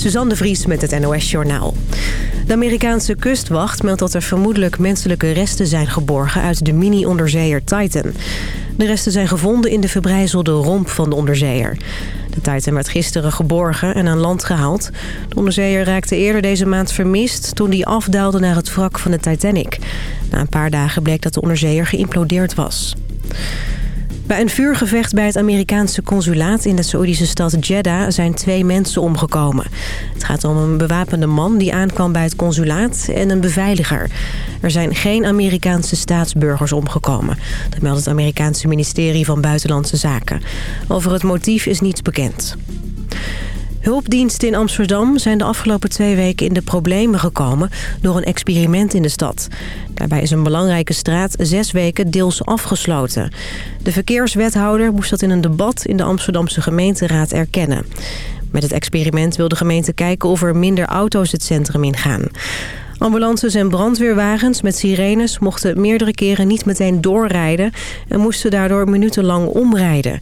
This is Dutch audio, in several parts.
Suzanne de Vries met het NOS Journaal. De Amerikaanse kustwacht meldt dat er vermoedelijk menselijke resten zijn geborgen uit de mini-onderzeeër Titan. De resten zijn gevonden in de verbrijzelde romp van de onderzeeër. De Titan werd gisteren geborgen en aan land gehaald. De onderzeeër raakte eerder deze maand vermist toen die afdaalde naar het wrak van de Titanic. Na een paar dagen bleek dat de onderzeeër geïmplodeerd was. Bij een vuurgevecht bij het Amerikaanse consulaat in de Saoedische stad Jeddah zijn twee mensen omgekomen. Het gaat om een bewapende man die aankwam bij het consulaat en een beveiliger. Er zijn geen Amerikaanse staatsburgers omgekomen. Dat meldt het Amerikaanse ministerie van Buitenlandse Zaken. Over het motief is niets bekend. Hulpdiensten in Amsterdam zijn de afgelopen twee weken in de problemen gekomen door een experiment in de stad. Daarbij is een belangrijke straat zes weken deels afgesloten. De verkeerswethouder moest dat in een debat in de Amsterdamse gemeenteraad erkennen. Met het experiment wil de gemeente kijken of er minder auto's het centrum ingaan. Ambulances en brandweerwagens met sirenes mochten meerdere keren niet meteen doorrijden... en moesten daardoor minutenlang omrijden.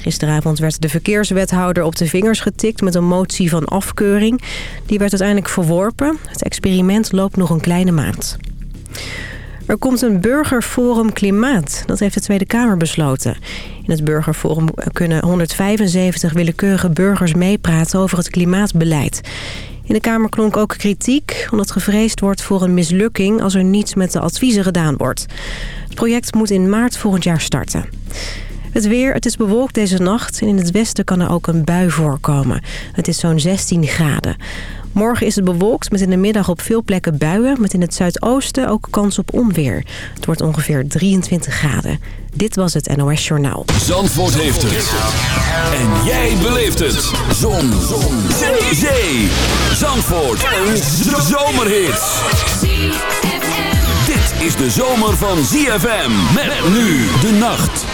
Gisteravond werd de verkeerswethouder op de vingers getikt met een motie van afkeuring. Die werd uiteindelijk verworpen. Het experiment loopt nog een kleine maand. Er komt een burgerforum klimaat. Dat heeft de Tweede Kamer besloten. In het burgerforum kunnen 175 willekeurige burgers meepraten over het klimaatbeleid. In de Kamer klonk ook kritiek, omdat gevreesd wordt voor een mislukking als er niets met de adviezen gedaan wordt. Het project moet in maart volgend jaar starten. Het weer, het is bewolkt deze nacht en in het westen kan er ook een bui voorkomen. Het is zo'n 16 graden. Morgen is het bewolkt met in de middag op veel plekken buien... met in het zuidoosten ook kans op onweer. Het wordt ongeveer 23 graden. Dit was het NOS Journaal. Zandvoort heeft het. En jij beleeft het. Zon. Zon. Zee. Zee. Zandvoort. Een zomerhit. Dit is de zomer van ZFM. Met nu de nacht.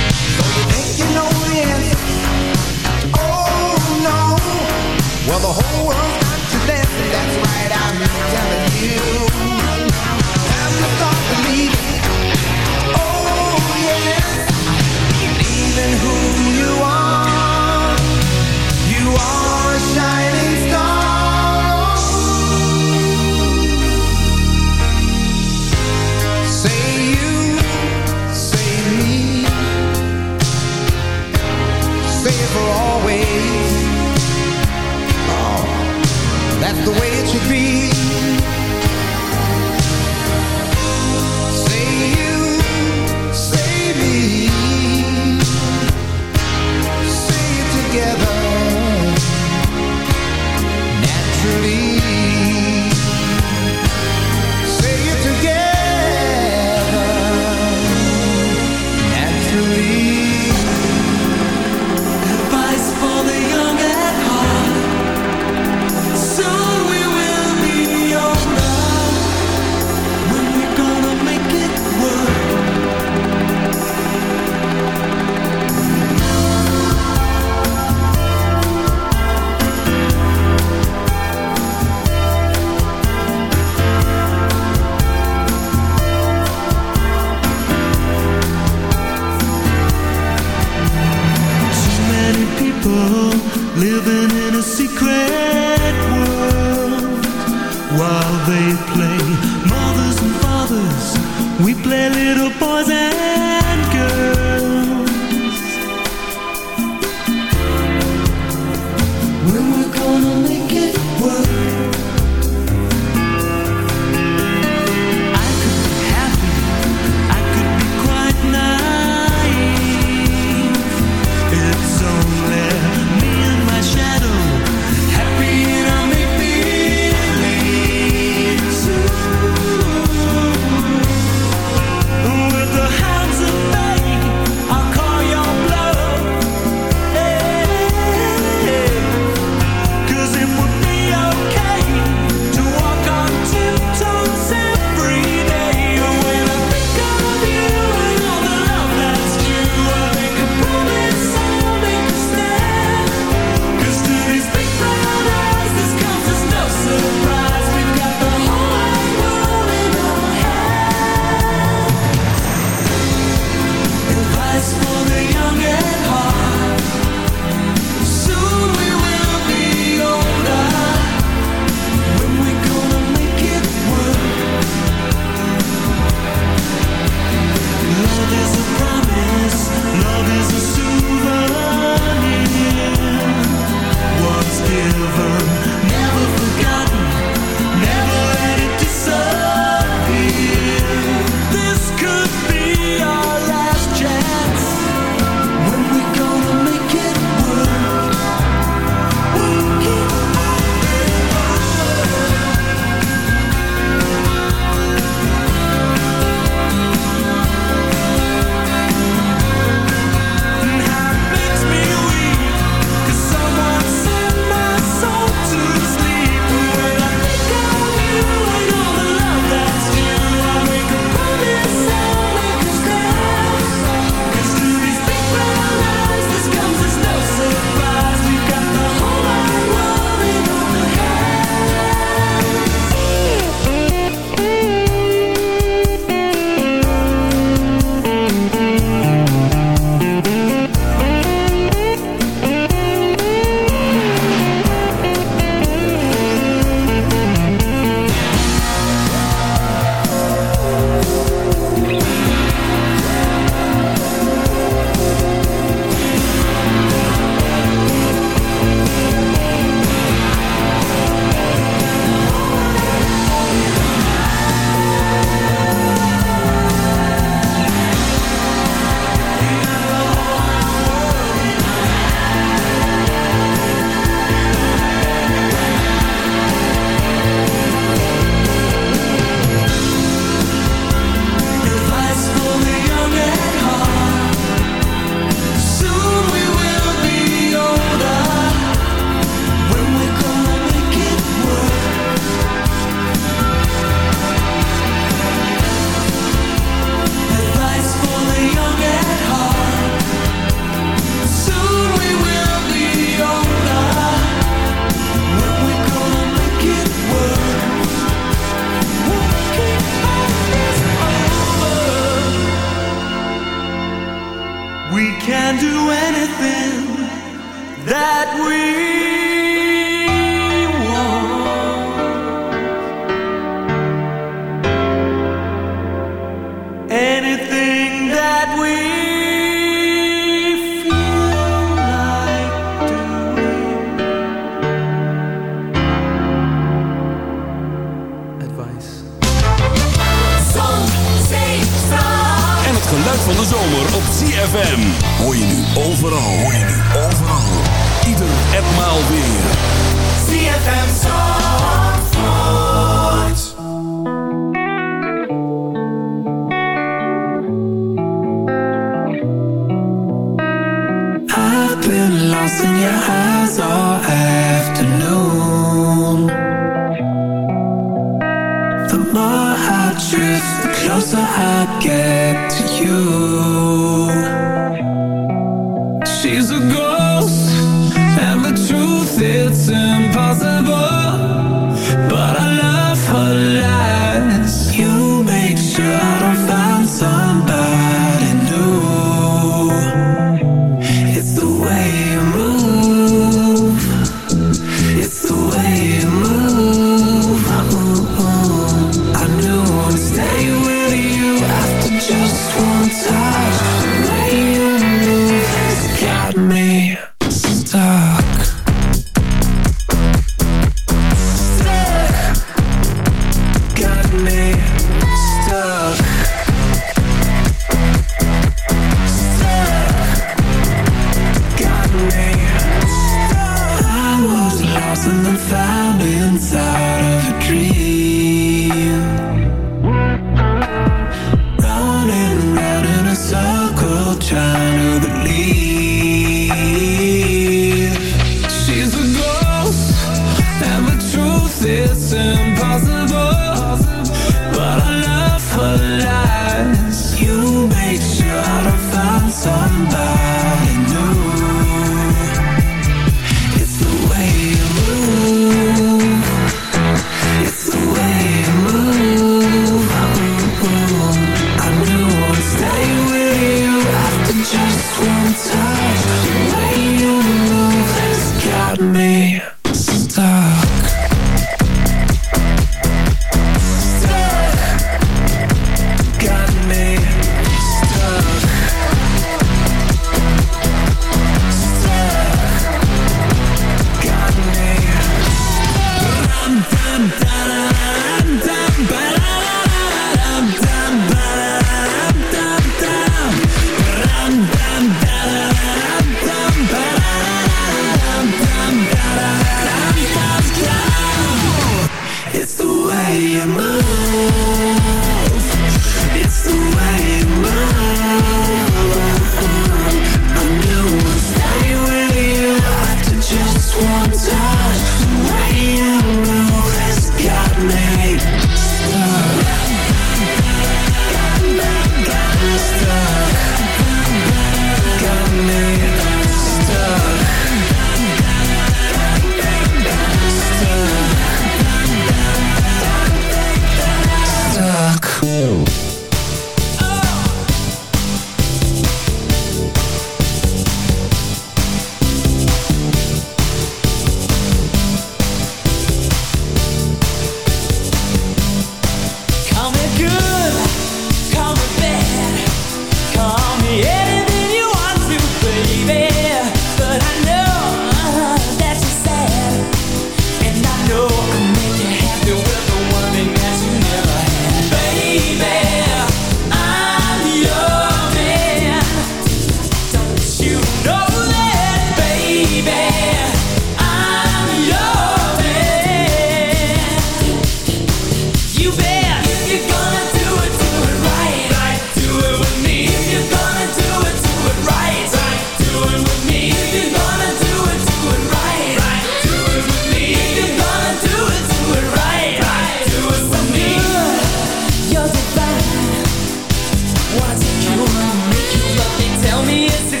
Yes.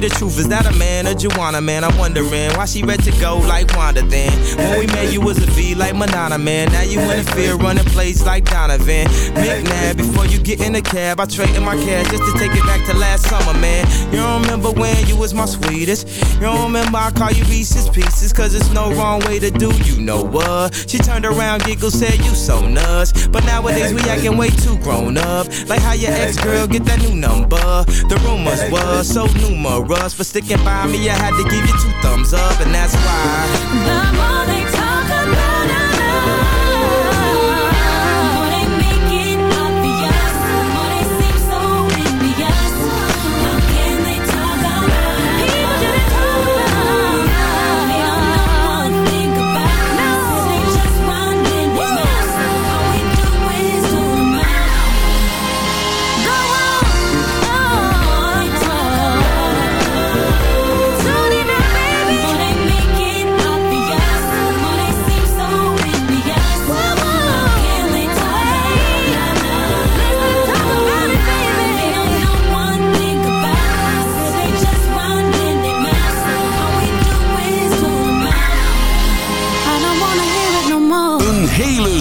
The truth, is that a man or Juana, man? I'm wondering why she ready to go like Wanda then. When we met, you was a V like Madonna, man. Now you in the field running plays like Donovan. McNabb, before you get in the cab, I traded my cash just to take it back to last summer, man. You don't remember when you was my sweetest. You don't remember I call you Reese's Pieces, cause it's no wrong way to do, you know what? She turned around, giggled, said you so nuts. But nowadays we acting way too grown up. Like how your ex girl get that new number. The rumors were so numerous. For sticking by me, I had to give you two thumbs up, and that's why. The more they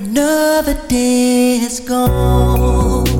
another day is gone.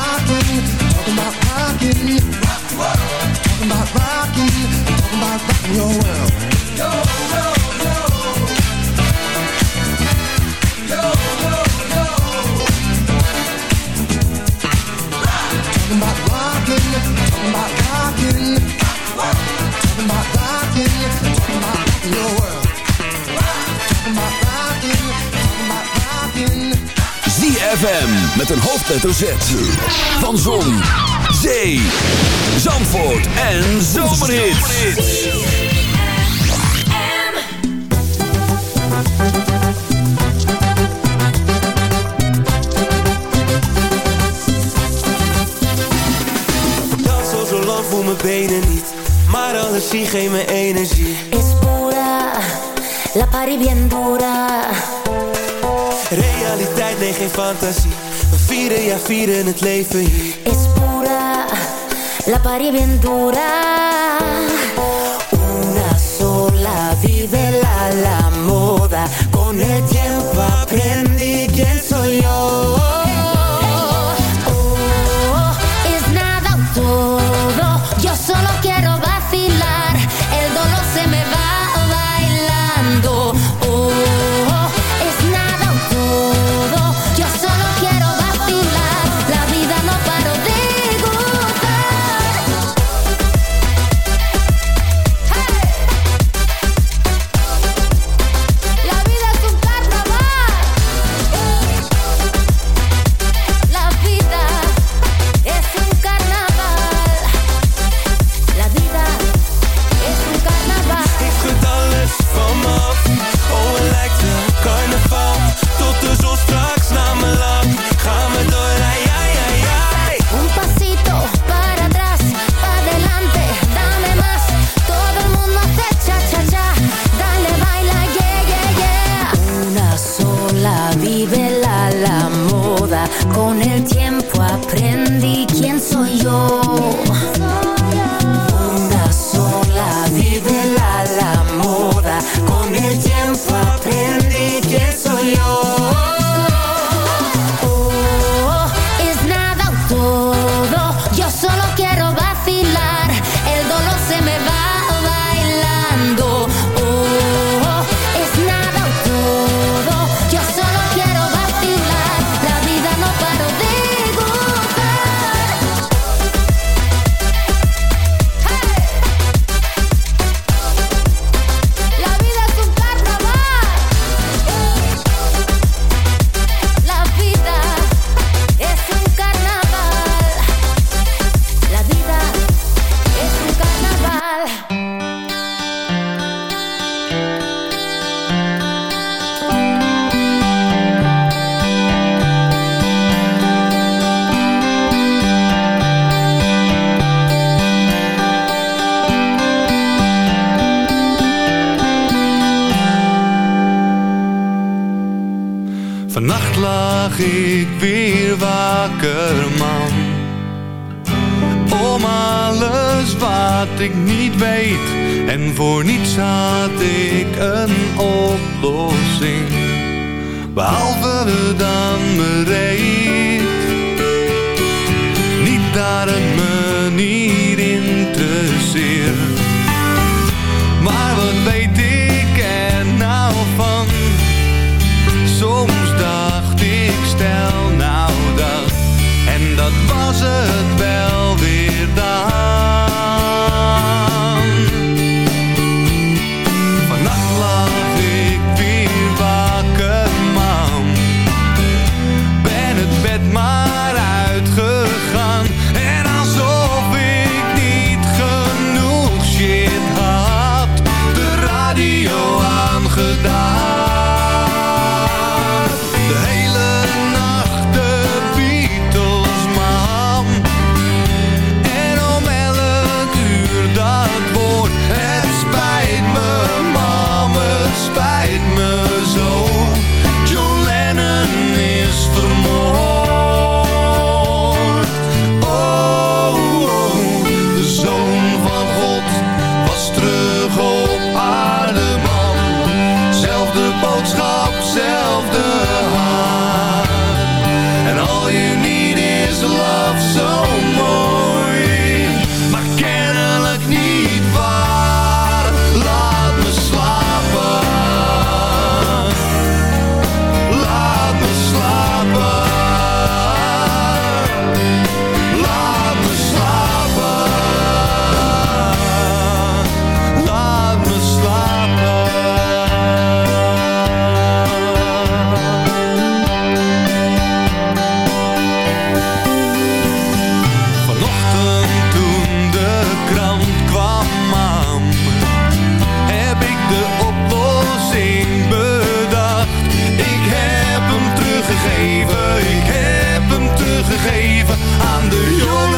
I hoofdletter Z. Van Zon, Zee, Zandvoort en Zomerhits. zo lang voel mijn benen niet, maar alles zie geen me energie. Is pura, la pari bien dura. Realiteit, nee geen fantasie Es pura, la pari bien dura. Una sola, vive la, la moda. Con el tiempo aprendí quién soy yo. waar het me niet interesseert. Maar wat weet ik? geven aan de jongen.